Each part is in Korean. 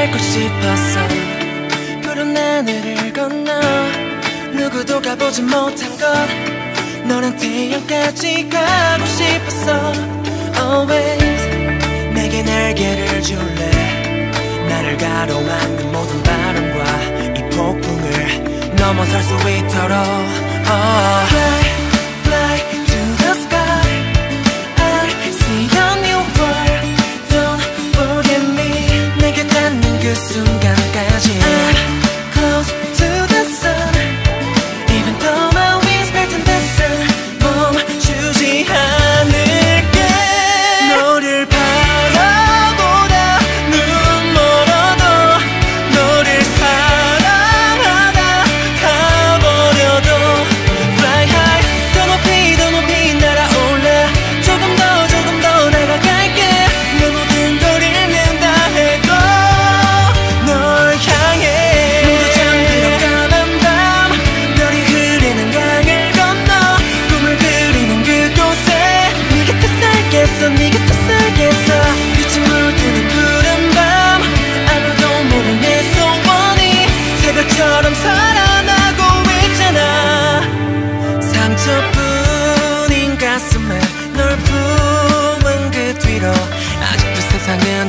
알고 싶었어 푸른 하늘을 건너 누구도 가보지 못한 곳 너랑 태양까지 가고 싶었어 Always 내게 날개를 줄래 나를 가로막는 모든 바람과 이 폭풍을 넘어설 수 있도록 oh.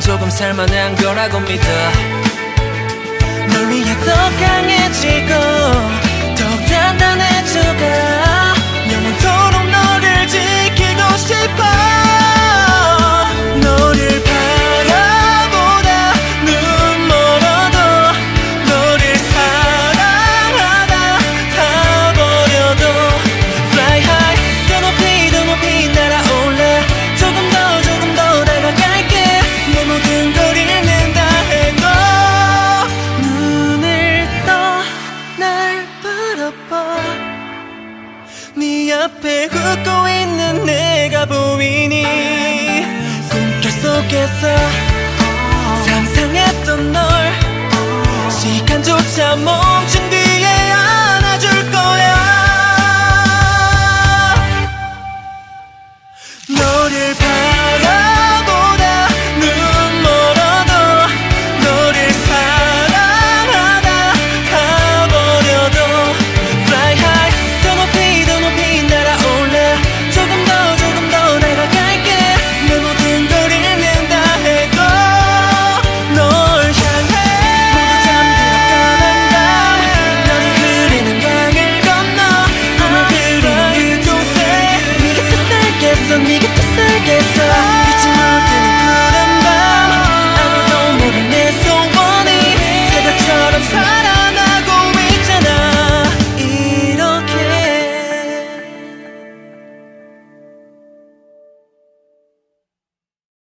조금 살만한 거라고 믿어. 널 위해 더 강해 네 앞에 웃고 있는 내가 보이니? 숨결 속에서 상상했던 널. 시간조차 멈춘 뒤 네가 또 살겠어